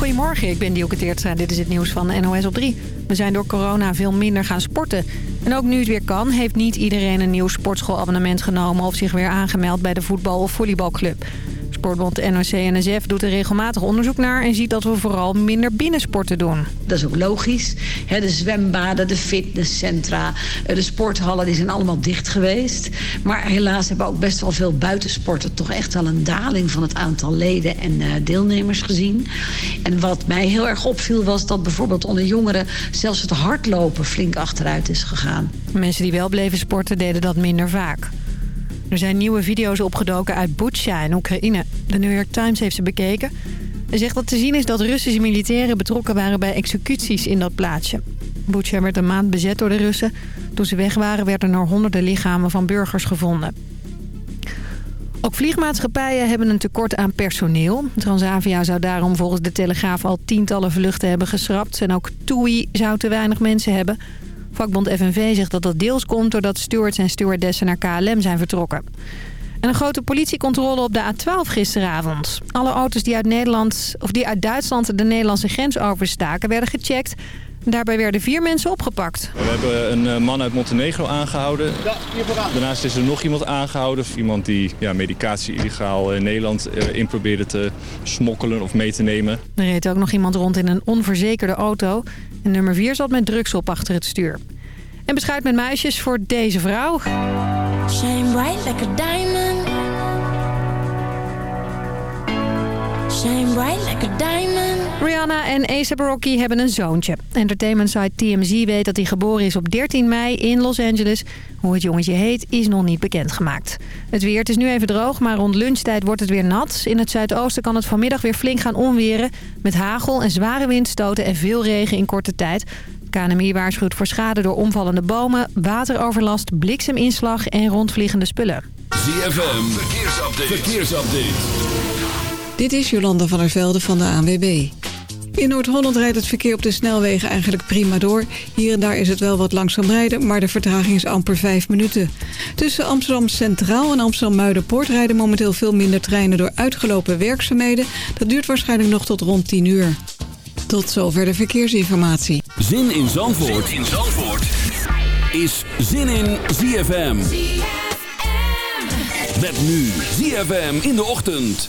Goedemorgen, ik ben Dielke Teertstra. Dit is het nieuws van NOS op 3. We zijn door corona veel minder gaan sporten. En ook nu het weer kan, heeft niet iedereen een nieuw sportschoolabonnement genomen... of zich weer aangemeld bij de voetbal- of volleybalclub. Sportbond NOC-NSF doet er regelmatig onderzoek naar... en ziet dat we vooral minder binnensporten doen. Dat is ook logisch. de zwembaden, de fitnesscentra, eh, de sporthallen... die zijn allemaal dicht geweest. Maar helaas hebben ook best wel veel buitensporten... toch echt wel een daling van het aantal leden en eh, deelnemers gezien. En wat mij heel erg opviel was dat bijvoorbeeld onder jongeren... zelfs het hardlopen flink achteruit is gegaan. Mensen die wel bleven sporten deden dat minder vaak. Er zijn nieuwe video's opgedoken uit Butsja in Oekraïne. De New York Times heeft ze bekeken. Hij zegt dat te zien is dat Russische militairen betrokken waren bij executies in dat plaatsje. Butsja werd een maand bezet door de Russen. Toen ze weg waren werden er honderden lichamen van burgers gevonden. Ook vliegmaatschappijen hebben een tekort aan personeel. Transavia zou daarom volgens de Telegraaf al tientallen vluchten hebben geschrapt. En ook TUI zou te weinig mensen hebben. Vakbond FNV zegt dat dat deels komt doordat stewards en stewardessen naar KLM zijn vertrokken. En een grote politiecontrole op de A12 gisteravond. Alle auto's die uit, Nederland, of die uit Duitsland de Nederlandse grens overstaken werden gecheckt. Daarbij werden vier mensen opgepakt. We hebben een eh, man uit Montenegro aangehouden. Daarnaast is er nog iemand aangehouden. Iemand die ja, medicatie illegaal in Nederland eh, in probeerde te smokkelen of mee te nemen. Er reed ook nog iemand rond in een onverzekerde auto. En nummer 4 zat met drugs op achter het stuur. En beschuit met muisjes voor deze vrouw. Shine bright like a diamond. Shine bright like a diamond. Rihanna en A$AP Rocky hebben een zoontje. Entertainment site TMZ weet dat hij geboren is op 13 mei in Los Angeles. Hoe het jongetje heet is nog niet bekendgemaakt. Het weer, het is nu even droog, maar rond lunchtijd wordt het weer nat. In het zuidoosten kan het vanmiddag weer flink gaan onweren. Met hagel en zware windstoten en veel regen in korte tijd. KNMI waarschuwt voor schade door omvallende bomen, wateroverlast, blikseminslag en rondvliegende spullen. ZFM, verkeersupdate. verkeersupdate. Dit is Jolanda van der Velde van de ANWB. In Noord-Holland rijdt het verkeer op de snelwegen eigenlijk prima door. Hier en daar is het wel wat langzaam rijden, maar de vertraging is amper 5 minuten. Tussen Amsterdam Centraal en Amsterdam Muidenpoort rijden momenteel veel minder treinen door uitgelopen werkzaamheden. Dat duurt waarschijnlijk nog tot rond 10 uur. Tot zover de verkeersinformatie. Zin in Zandvoort, zin in Zandvoort. is Zin in ZFM. ZFM. Met nu ZFM in de ochtend.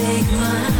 take my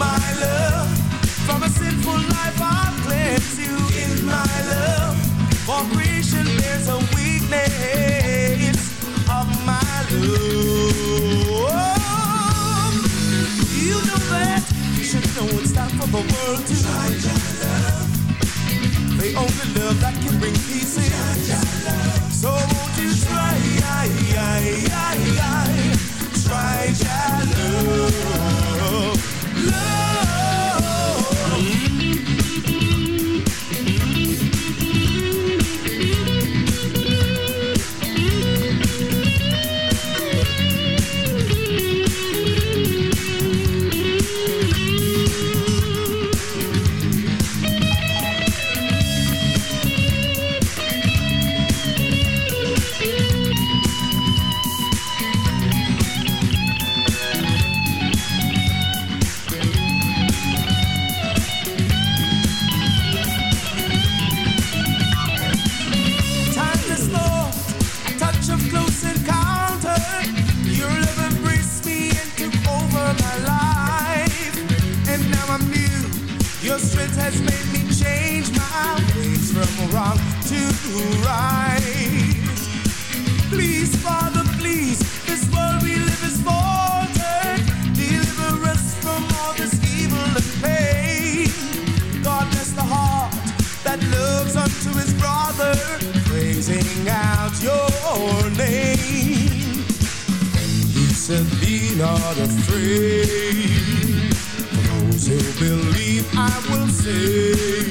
my love, from a sinful life I cleanse you. My love, for weakness of my love. You know you should know it's time for the world to your love. Only love that can bring peace. So won't you try, try your love. from wrong to right. Please, Father, please, this world we live is faulted. Deliver us from all this evil and pain. God bless the heart that looks unto his brother, praising out your name. And he said, Be not afraid. Those who believe, I will save.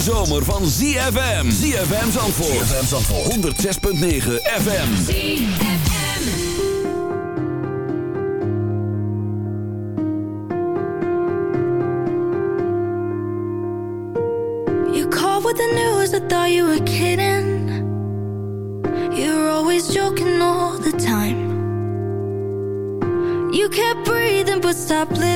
zomer van ZFM. ZFM Zandvoort. ZFM Zandvoort. 106.9 FM. ZFM. You called with the news, I thought you were kidding. You're always joking all the time. You kept breathing but stop living.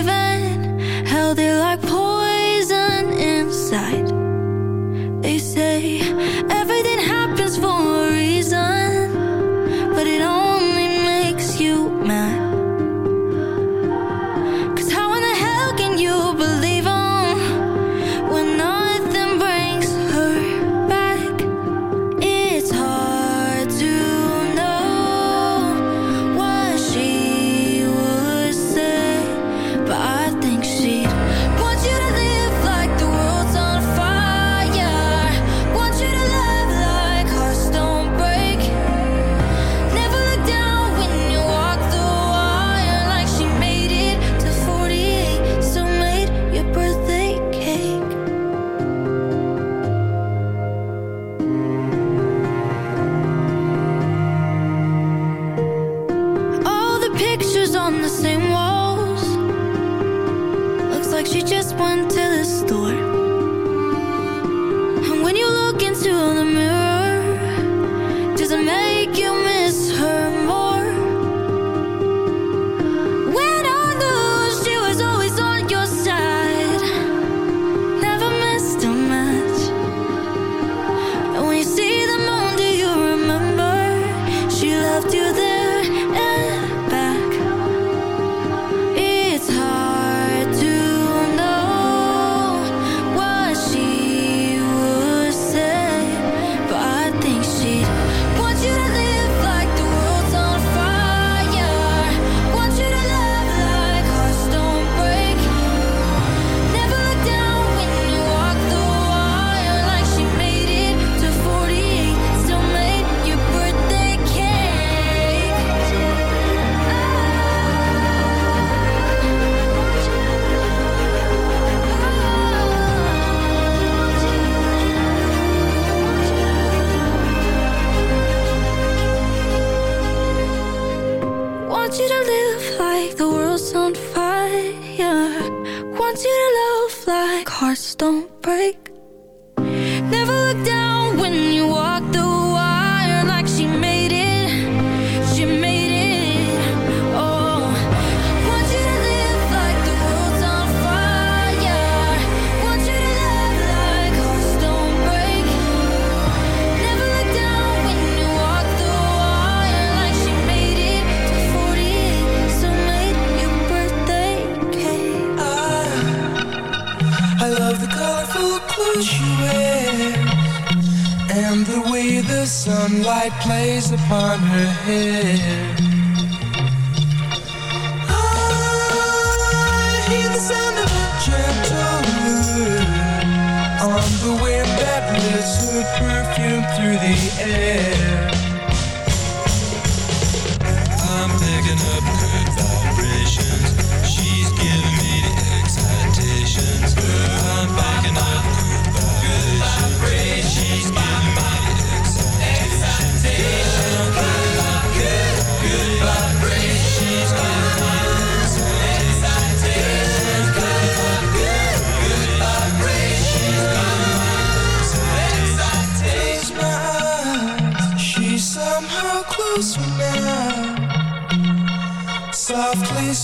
the.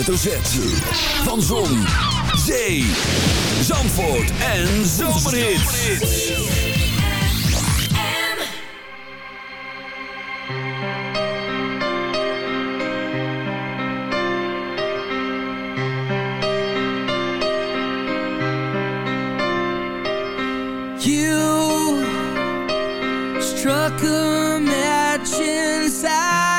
hoofdletter Z. Van Zon, Zee, Zandvoort en Zomerhit. You struck a match inside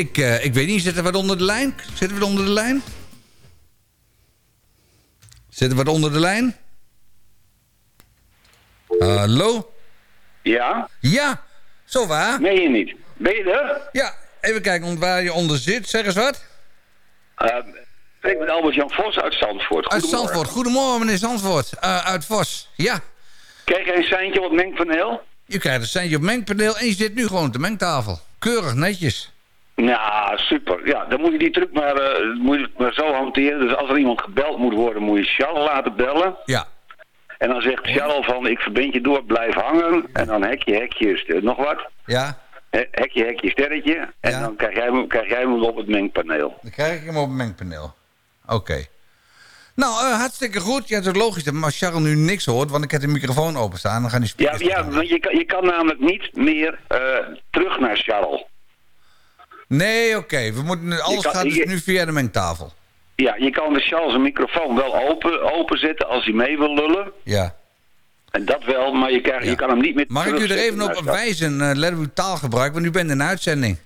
Ik, eh, ik weet niet, zitten we wat onder de lijn? Zitten we onder de lijn? Zitten we onder de lijn? Hallo? Ja? Ja, zo waar. Nee je niet. Ben je er? Ja, even kijken waar je onder zit. Zeg eens wat. Uh, ik ben Albert-Jan Vos uit Zandvoort. Uit Zandvoort. Goedemorgen, meneer Zandvoort. Uh, uit Vos. Ja. Krijg je een seintje op het mengpaneel? Je krijgt een seintje op het mengpaneel en je zit nu gewoon op de mengtafel. Keurig, netjes. Ja, super. Ja, dan moet je die truc maar, uh, moet je maar zo hanteren. Dus als er iemand gebeld moet worden, moet je Charles laten bellen. Ja. En dan zegt Charles van, ik verbind je door, blijf hangen. En dan hekje, hekje, nog wat. Ja. Hekje, hekje, sterretje. En Ja. dan krijg jij, hem, krijg jij hem op het mengpaneel. Dan krijg ik hem op het mengpaneel. Oké. Nou, eh, hartstikke goed. Ja, het is logisch dat als Charles nu niks hoort, want ik heb de microfoon openstaan. Dan gaan die Ja, ja want je kan, je kan namelijk niet meer eh, terug naar Charles. Nee, oké. We moeten Alles kan- gaat dus je- nu via de mengtafel. Ja, je kan de Charles een microfoon wel open, openzetten als hij mee wil lullen. Ja. En dat wel, maar je, je kan hem niet meer Mag ik u er even op wijzen? eh let op uw taalgebruik, want u bent in de uitzending.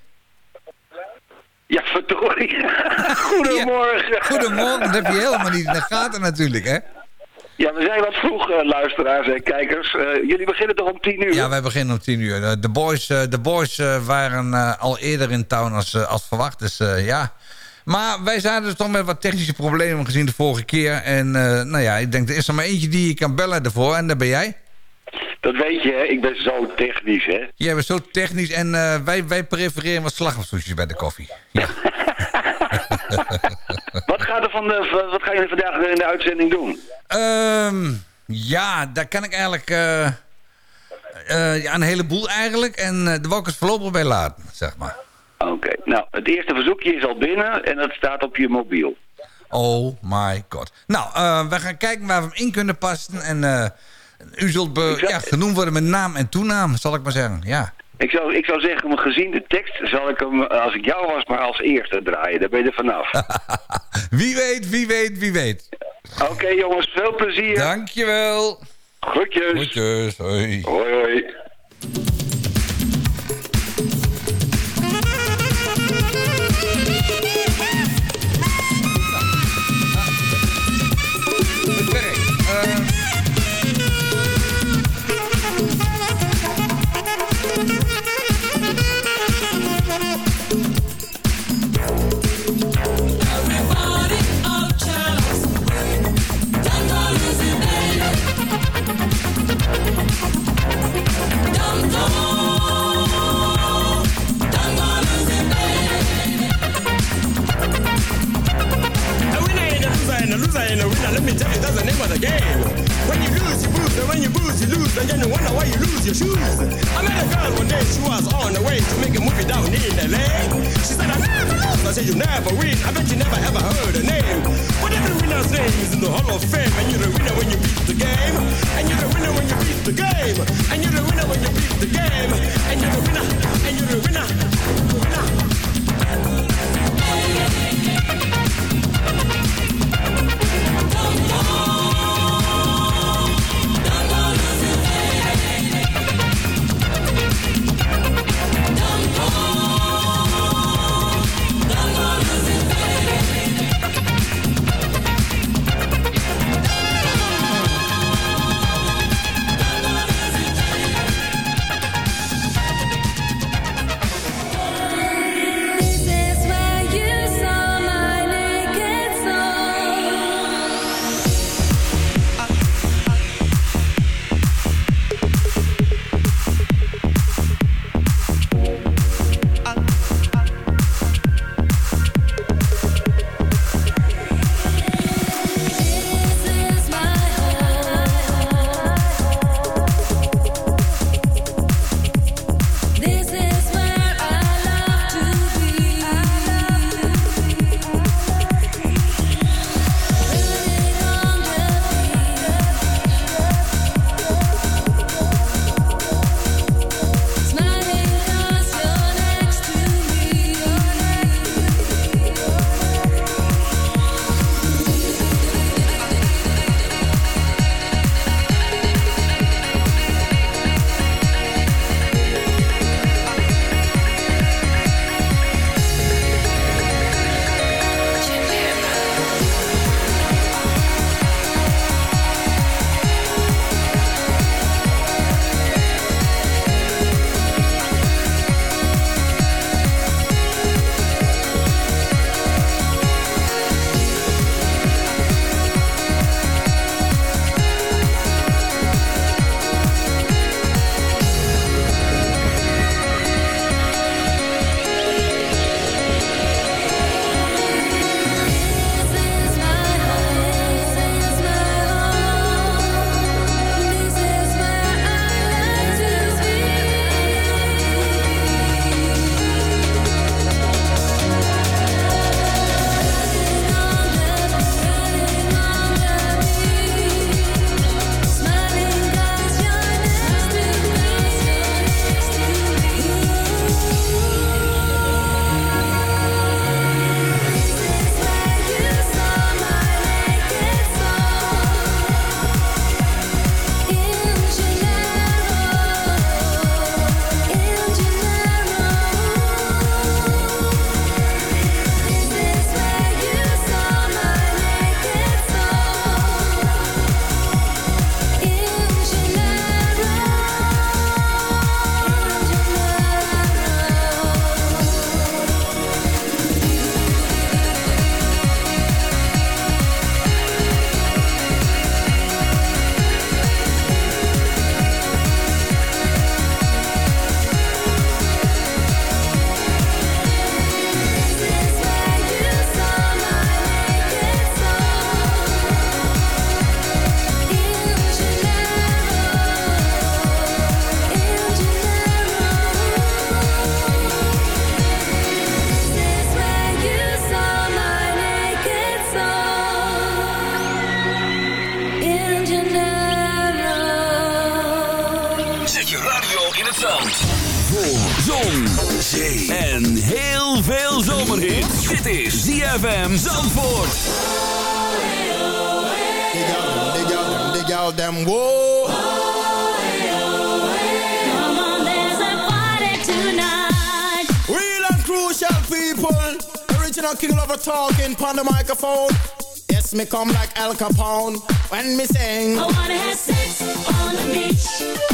Ja, verdorie. Goedemorgen. Goedemorgen, dat heb je helemaal niet in de gaten natuurlijk, hè? Ja, we zijn wat vroeg, luisteraars en kijkers. Eh, jullie beginnen toch om tien uur? Ja, wij beginnen om tien uur. Eh, De boys, eh, de boys waren al eerder in town als, als verwacht, dus ja. Maar wij zaten dus toch met wat technische problemen gezien de vorige keer. En nou ja, ik denk, er is er maar eentje die je kan bellen ervoor en dat ben jij. Dat weet je, hè? ik ben zo technisch, hè. Jij bent zo technisch en wij, wij prefereren wat slagroomsoesjes bij de koffie. Ja. Wat, gaat er van de, wat gaan jullie vandaag in de uitzending doen? Ehm, ja, daar kan ik eigenlijk... eh, eh, ja, een heleboel eigenlijk. En uh, de wou ik het voorlopig bij laten, zeg maar. Oké, nou, het eerste verzoekje is al binnen en dat staat op je mobiel. Oh my god. Nou, uh, we gaan kijken waar we hem in kunnen passen. En uh, u zult ja, genoemd worden met naam en toenaam, zal ik maar zeggen. Ja. Ik zou, ik zou zeggen, gezien de tekst, zal ik hem, als ik jou was, maar als eerste draaien. Daar ben je er vanaf. wie weet, wie weet, wie weet. Oké okay, jongens, veel plezier. Dankjewel. Groetjes. Groetjes, hoi. Hoi, hoi. Let me tell you, that's the name of the game. When you lose, you lose, and when you lose, you lose, and then you wonder why you lose your shoes. I met a girl one day, she was on the way to make a movie down in LA. She said, I never lose. I said, you never win. I bet you never ever heard her name. But every winner's name is in the Hall of Fame, and you're the winner when you beat the game. And you're the winner when you beat the game. Dit is ZFM Zandvoort. Dig out, dig out, dig out them whoa. Come on, there's a party tonight. Real and crucial walls. original king lover talking on the microphone. Yes, me come like Al Capone when me sing. I wanna have sex on the beach.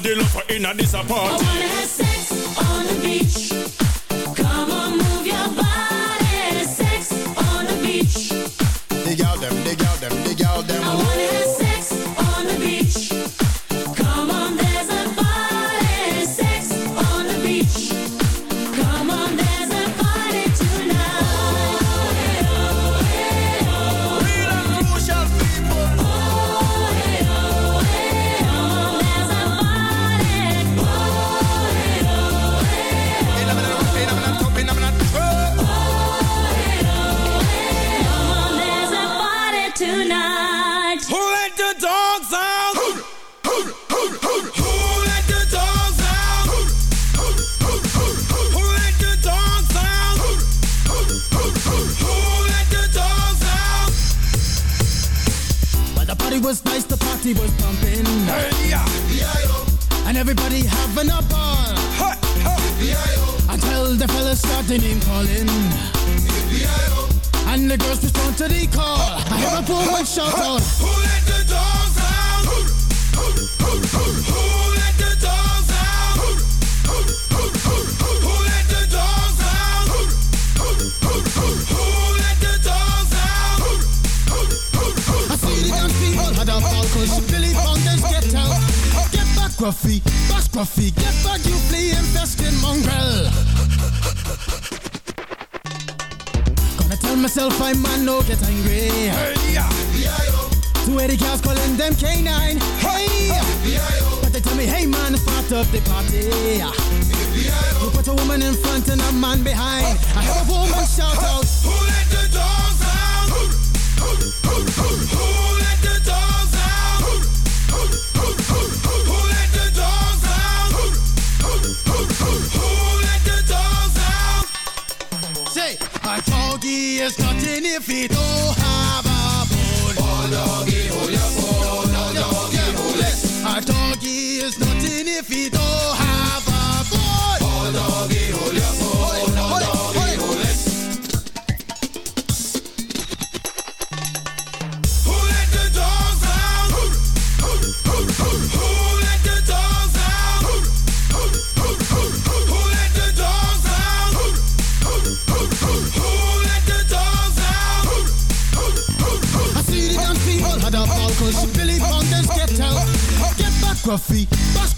the love for inna this apart. On the beach.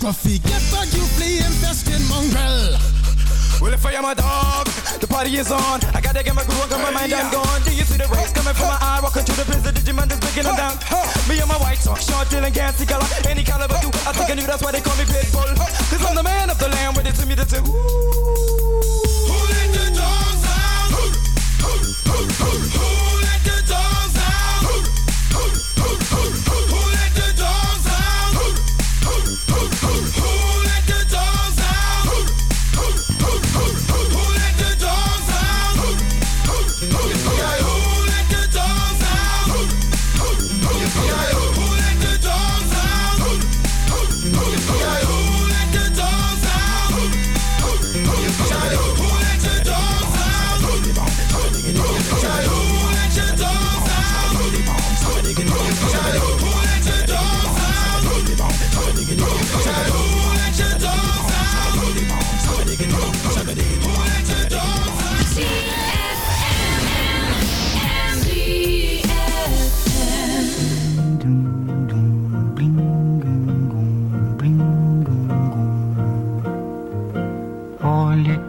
Gruffy, get back, you flea infested mongrel. Well, if I am a dog, the party is on. I gotta get my groove on, got my mind, I'm gone. Do you see the rays coming from my eye? Walking through the prison, Digimon is breaking them down. Me and my white talk, short, dealing, gassy color, any caliber do. I think I knew that's why they call me Pitbull. Cause I'm the man of the land, with it to me, the two.